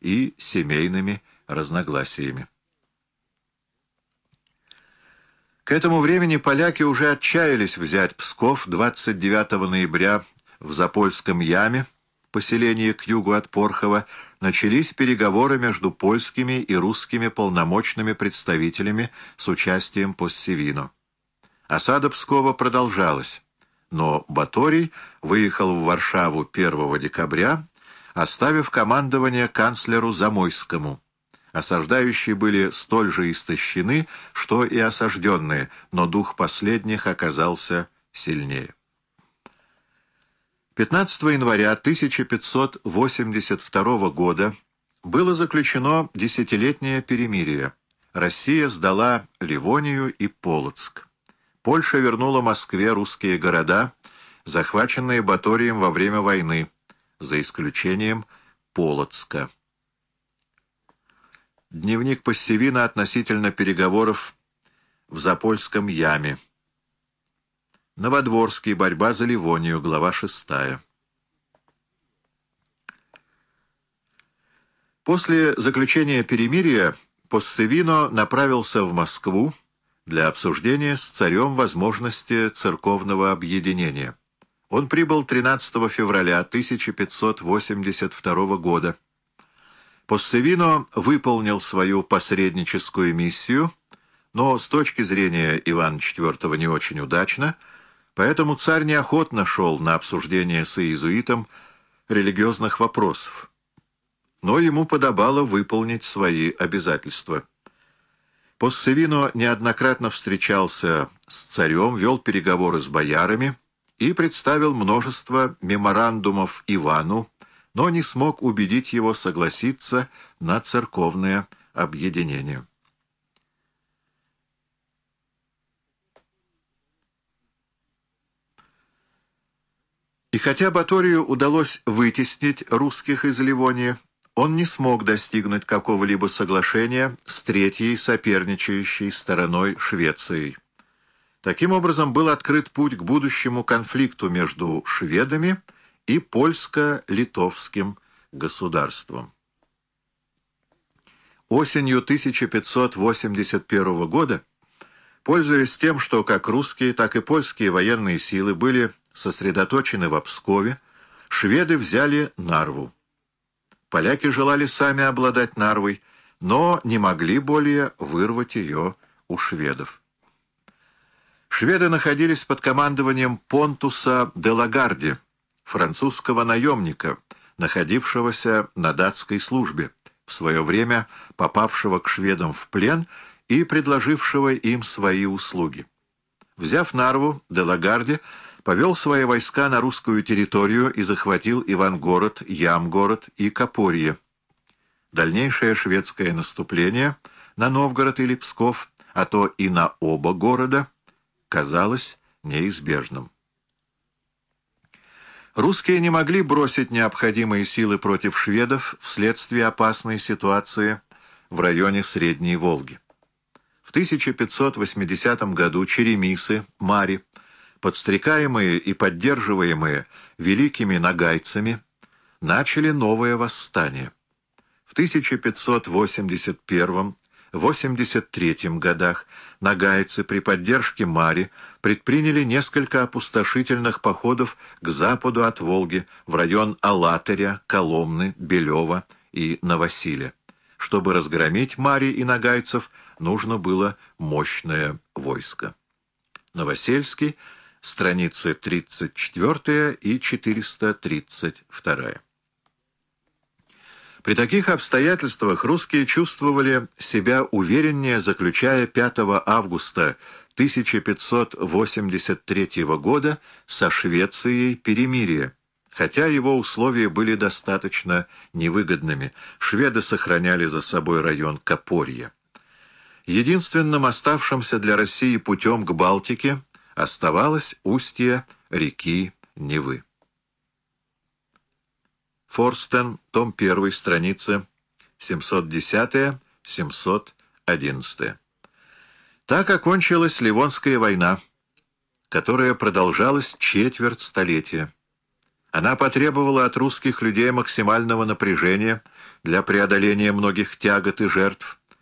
и семейными разногласиями. К этому времени поляки уже отчаялись взять Псков 29 ноября в Запольском яме, поселении к югу от Порхова, начались переговоры между польскими и русскими полномочными представителями с участием Поссевино. Осада Пскова продолжалась, но Баторий выехал в Варшаву 1 декабря, оставив командование канцлеру Замойскому. Осаждающие были столь же истощены, что и осажденные, но дух последних оказался сильнее. 15 января 1582 года было заключено десятилетнее перемирие. Россия сдала Ливонию и Полоцк. Польша вернула Москве русские города, захваченные Баторием во время войны, за исключением Полоцка. Дневник Пассивина относительно переговоров в Запольском яме. Новодворский. Борьба за Ливонию. Глава 6. После заключения перемирия Поссевино направился в Москву для обсуждения с царем возможности церковного объединения. Он прибыл 13 февраля 1582 года. Поссевино выполнил свою посредническую миссию, но с точки зрения Ивана IV не очень удачно – Поэтому царь неохотно шел на обсуждение с иезуитом религиозных вопросов. Но ему подобало выполнить свои обязательства. Поссевино неоднократно встречался с царем, вел переговоры с боярами и представил множество меморандумов Ивану, но не смог убедить его согласиться на церковное объединение. И хотя Баторию удалось вытеснить русских из Ливонии, он не смог достигнуть какого-либо соглашения с третьей соперничающей стороной Швецией. Таким образом, был открыт путь к будущему конфликту между шведами и польско-литовским государством. Осенью 1581 года, пользуясь тем, что как русские, так и польские военные силы были сосредоточены в Обскове, шведы взяли Нарву. Поляки желали сами обладать Нарвой, но не могли более вырвать ее у шведов. Шведы находились под командованием Понтуса де Лагарди, французского наемника, находившегося на датской службе, в свое время попавшего к шведам в плен и предложившего им свои услуги. Взяв Нарву, де Лагарди повел свои войска на русскую территорию и захватил Ивангород, Ямгород и Копорье. Дальнейшее шведское наступление на Новгород или Псков, а то и на оба города, казалось неизбежным. Русские не могли бросить необходимые силы против шведов вследствие опасной ситуации в районе Средней Волги. В 1580 году черемисы, мари, подстрекаемые и поддерживаемые великими нагайцами, начали новое восстание. В 1581-83 годах нагайцы при поддержке Мари предприняли несколько опустошительных походов к западу от Волги в район Алатыря, Коломны, Белева и Новосиля. Чтобы разгромить Мари и нагайцев, нужно было мощное войско. Новосельский – страницы 34 и 432. При таких обстоятельствах русские чувствовали себя увереннее, заключая 5 августа 1583 года со Швецией перемирие, хотя его условия были достаточно невыгодными. Шведы сохраняли за собой район Копорья. Единственным оставшимся для России путем к Балтике оставалось устье реки Невы. Форстен, том 1, страница 710-711. Так окончилась Ливонская война, которая продолжалась четверть столетия. Она потребовала от русских людей максимального напряжения, для преодоления многих тягот и жертв,